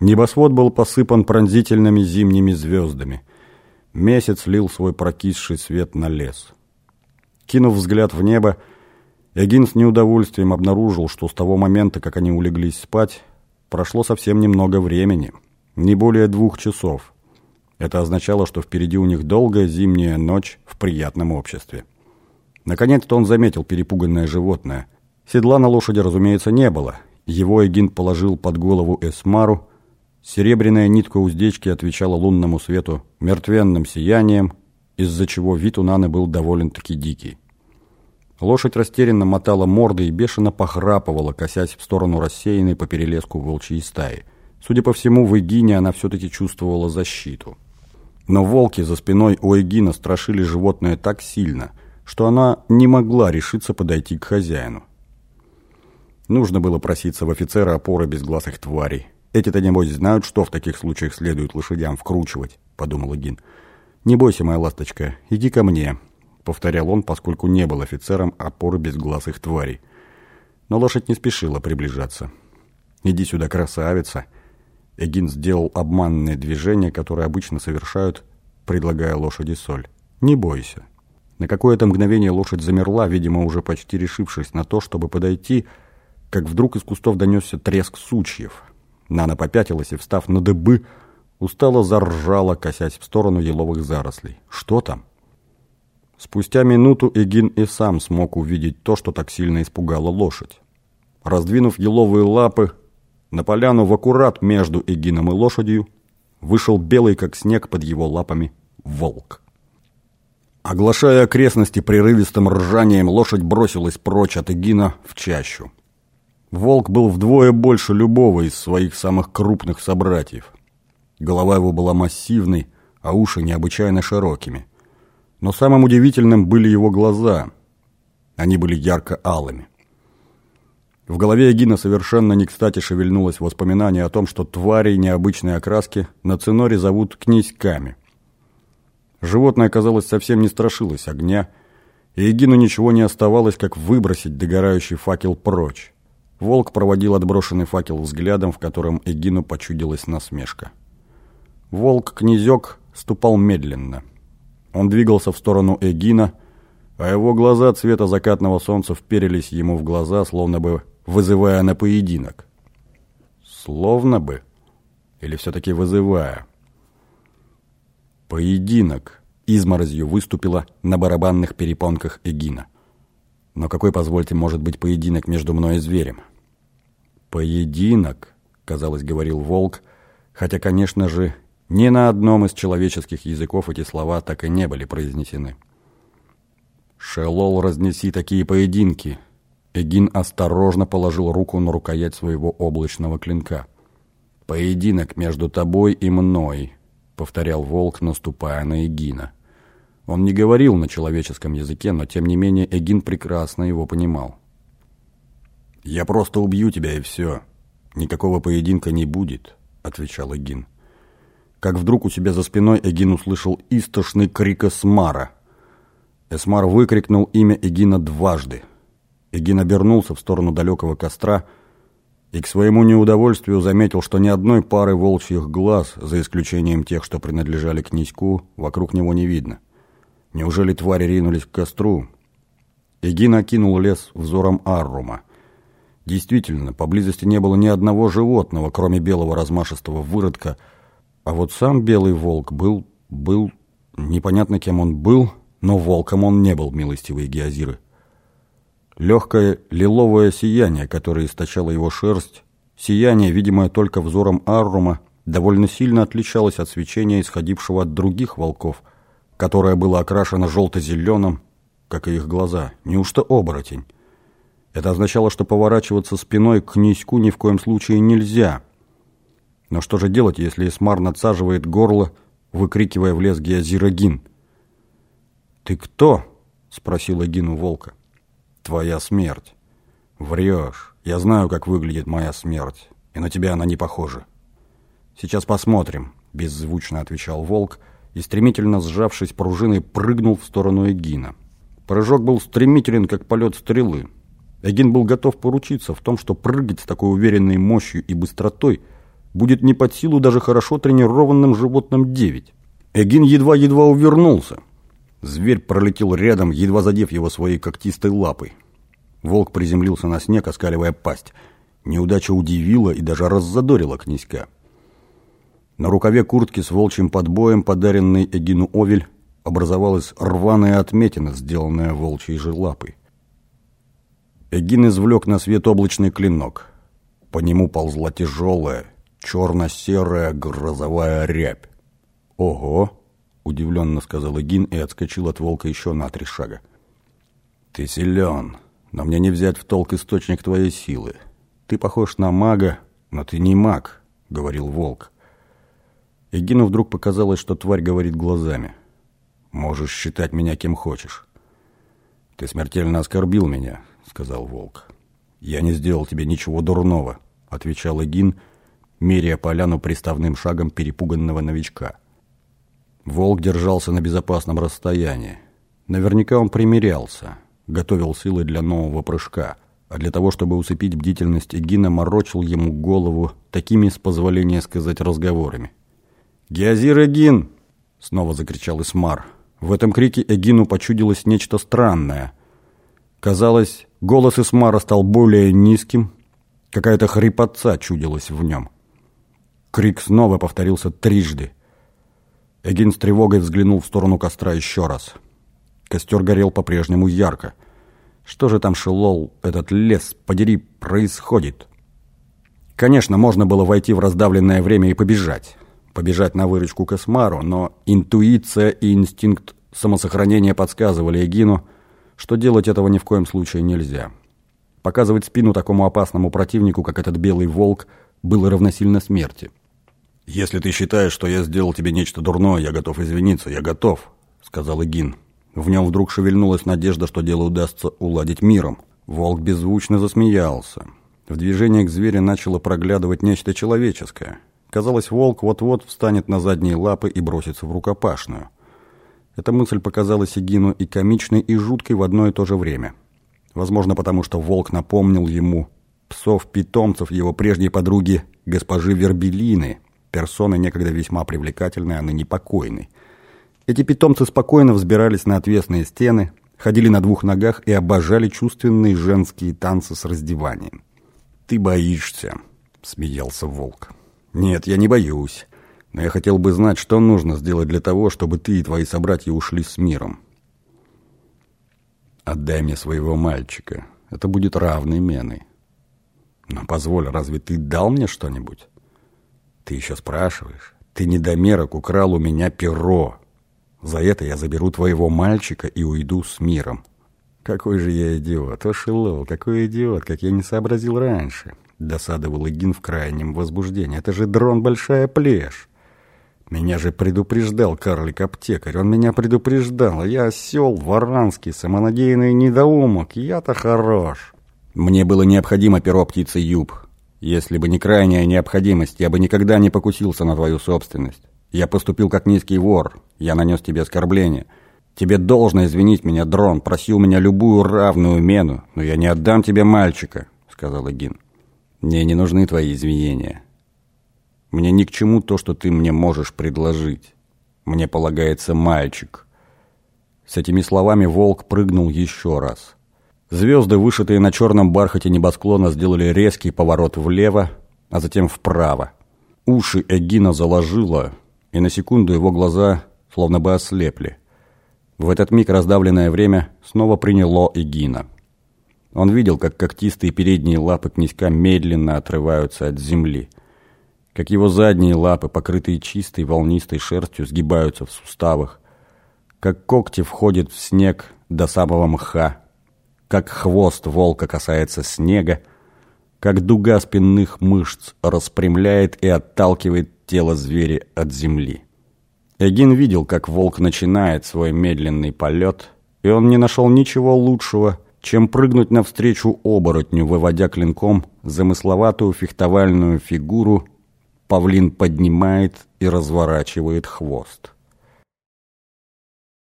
Небосвод был посыпан пронзительными зимними звездами. Месяц лил свой прокисший свет на лес. Кинув взгляд в небо, Эгин с неудовольствием обнаружил, что с того момента, как они улеглись спать, прошло совсем немного времени, не более двух часов. Это означало, что впереди у них долгая зимняя ночь в приятном обществе. Наконец-то он заметил перепуганное животное. Седла на лошади, разумеется, не было. Его Эгин положил под голову Эсмару. Серебряная нитка уздечки отвечала лунному свету мертвенным сиянием, из-за чего вид у Наны был довольно-таки дикий. Лошадь растерянно мотала мордой и бешено похрапывала, косясь в сторону рассеянной по перелеску волчьей стаи. Судя по всему, в Эгине она все-таки чувствовала защиту. Но волки за спиной у Эгина страшили животное так сильно, что она не могла решиться подойти к хозяину. Нужно было проситься в офицера опоры безгласых тварей. Эти-то, небось, знают, что в таких случаях следует лошадям вкручивать, подумал Эгин. Не бойся, моя ласточка, иди ко мне, повторял он, поскольку не был офицером опоры безгласых тварей. Но лошадь не спешила приближаться. «Иди сюда, красавица!» Эгин сделал обманное движение, которое обычно совершают, предлагая лошади соль. «Не бойся». На какое-то мгновение лошадь замерла, видимо, уже почти решившись на то, чтобы подойти, как вдруг из кустов донесся треск сучьев. Нана попятилась и, встав на дыбы, устало заржала, косясь в сторону еловых зарослей. «Что там?» Спустя минуту Эгин и сам смог увидеть то, что так сильно испугало лошадь. Раздвинув еловые лапы, на поляну в аккурат между Эгином и лошадью вышел белый, как снег под его лапами, волк. Оглашая окрестности прерывистым ржанием, лошадь бросилась прочь от Эгина в чащу. Волк был вдвое больше любого из своих самых крупных собратьев. Голова его была массивной, а уши необычайно широкими – но самым удивительным были его глаза. Они были ярко-алыми. В голове Эгина совершенно не кстати шевельнулось воспоминание о том, что твари необычной окраски на циноре зовут князьками. Животное, казалось, совсем не страшилось огня, и Эгину ничего не оставалось, как выбросить догорающий факел прочь. Волк проводил отброшенный факел взглядом, в котором Эгину почудилась насмешка. Волк-князек ступал медленно – он двигался в сторону Эгина, а его глаза цвета закатного солнца вперились ему в глаза, словно бы вызывая на поединок. Словно бы? Или все-таки вызывая? Поединок изморозью выступила на барабанных перепонках Эгина. Но какой, позвольте, может быть поединок между мной и зверем? Поединок, казалось, говорил волк, хотя, конечно же, ни на одном из человеческих языков эти слова так и не были произнесены. «Шелол, разнеси такие поединки!» Эгин осторожно положил руку на рукоять своего облачного клинка. «Поединок между тобой и мной», — повторял волк, наступая на Эгина. Он не говорил на человеческом языке, но тем не менее Эгин прекрасно его понимал. «Я просто убью тебя и все. Никакого поединка не будет», — отвечал Эгин как вдруг у себя за спиной Эгин услышал истошный крик Эсмара. Эсмар выкрикнул имя Эгина дважды. Эгин обернулся в сторону далекого костра и к своему неудовольствию заметил, что ни одной пары волчьих глаз, за исключением тех, что принадлежали князьку, вокруг него не видно. Неужели твари ринулись к костру? Эгин окинул лес взором Аррума. Действительно, поблизости не было ни одного животного, кроме белого размашистого выродка – а вот сам белый волк был... был... Непонятно, кем он был, но волком он не был, милостивые геозиры. Легкое лиловое сияние, которое источало его шерсть, сияние, видимое только взором Аррума, довольно сильно отличалось от свечения, исходившего от других волков, которое было окрашено желто-зеленым, как и их глаза. Неужто оборотень? Это означало, что поворачиваться спиной к князьку ни в коем случае нельзя, но что же делать, если Эсмар надсаживает горло, выкрикивая в лес Геозирогин? «Ты кто?» — спросил Эгин у волка. «Твоя смерть». «Врешь. Я знаю, как выглядит моя смерть, и на тебя она не похожа». «Сейчас посмотрим», — беззвучно отвечал волк, и, стремительно сжавшись пружиной, прыгнул в сторону Эгина. Прыжок был стремителен, как полет стрелы. Эгин был готов поручиться в том, что прыгать с такой уверенной мощью и быстротой — будет не под силу даже хорошо тренированным животным девять. Эгин едва-едва увернулся. Зверь пролетел рядом, едва задев его своей когтистой лапой. Волк приземлился на снег, оскаливая пасть. Неудача удивила и даже раззадорила князька. На рукаве куртки с волчьим подбоем, подаренной Эгину Овель, образовалась рваная отметина, сделанная волчьей же лапой. Эгин извлек на свет облачный клинок. По нему ползла тяжелая, черно-серая грозовая рябь. «Ого!» — удивленно сказал Эгин и отскочил от волка еще на три шага. «Ты силен, но мне не взять в толк источник твоей силы. Ты похож на мага, но ты не маг», — говорил волк. Эгину вдруг показалось, что тварь говорит глазами. «Можешь считать меня кем хочешь». «Ты смертельно оскорбил меня», — сказал волк. «Я не сделал тебе ничего дурного», — отвечал Эгин, меряя поляну приставным шагом перепуганного новичка. Волк держался на безопасном расстоянии. Наверняка он примирялся, готовил силы для нового прыжка, а для того, чтобы усыпить бдительность Эгина, морочил ему голову такими, с позволения сказать, разговорами. «Геозир Эгин!» — снова закричал Исмар. В этом крике Эгину почудилось нечто странное. Казалось, голос Исмара стал более низким, какая-то хрипотца чудилась в нем. Крик снова повторился трижды. Эгин с тревогой взглянул в сторону костра еще раз. Костер горел по-прежнему ярко. Что же там, Шелол, этот лес, подери, происходит? Конечно, можно было войти в раздавленное время и побежать побежать на выручку к Эсмару, но интуиция и инстинкт самосохранения подсказывали Эгину, что делать этого ни в коем случае нельзя. Показывать спину такому опасному противнику, как этот белый волк, было равносильно смерти. «Если ты считаешь, что я сделал тебе нечто дурное, я готов извиниться, я готов», — сказал Эгин. В нем вдруг шевельнулась надежда, что дело удастся уладить миром. Волк беззвучно засмеялся. В движениях зверя начало проглядывать нечто человеческое — Казалось, волк вот-вот встанет на задние лапы и бросится в рукопашную. Эта мысль показалась Эгину и комичной, и жуткой в одно и то же время. Возможно, потому что волк напомнил ему псов-питомцев его прежней подруги госпожи Вербелины, персоны некогда весьма привлекательной, а ныне покойной. Эти питомцы спокойно взбирались на отвесные стены, ходили на двух ногах и обожали чувственные женские танцы с раздеванием. «Ты боишься», — смеялся волк. «Нет, я не боюсь. Но я хотел бы знать, что нужно сделать для того, чтобы ты и твои собратья ушли с миром. Отдай мне своего мальчика. Это будет равной меной. Но позволь, разве ты дал мне что-нибудь? Ты еще спрашиваешь? Ты недомерок украл у меня перо. За это я заберу твоего мальчика и уйду с миром. Какой же я идиот, о, Шилол, какой идиот, как я не сообразил раньше. Досадовал Игин в крайнем возбуждении. «Это же дрон Большая Плешь!» Меня же предупреждал карлик-аптекарь, он меня предупреждал, я осел, варанский, самонадеянный недоумок, я-то хорош. Мне было необходимо перо птицы Юб. Если бы не крайняя необходимость, я бы никогда не покусился на твою собственность. Я поступил как низкий вор, я нанес тебе оскорбление. Тебе должно извинить меня, дрон, проси у меня любую равную мену, но я не отдам тебе мальчика, сказал Эгин. Мне не нужны твои извинения. Мне ни к чему то, что ты мне можешь предложить. Мне полагается мальчик. С этими словами волк прыгнул еще раз. Звезды, вышитые на черном бархате небосклона, сделали резкий поворот влево, а затем вправо. Уши Эгина заложило, и на секунду его глаза словно бы ослепли. В этот миг раздавленное время снова приняло Эгина. Он видел, как когтистые передние лапы князька медленно отрываются от земли, как его задние лапы, покрытые чистой волнистой шерстью, сгибаются в суставах, как когти входят в снег до самого мха, как хвост волка касается снега, как дуга спинных мышц распрямляет и отталкивает тело зверя от земли. Эгин видел, как волк начинает свой медленный полет, и он не нашел ничего лучшего, чем прыгнуть навстречу оборотню, выводя клинком замысловатую фехтовальную фигуру, павлин поднимает и разворачивает хвост.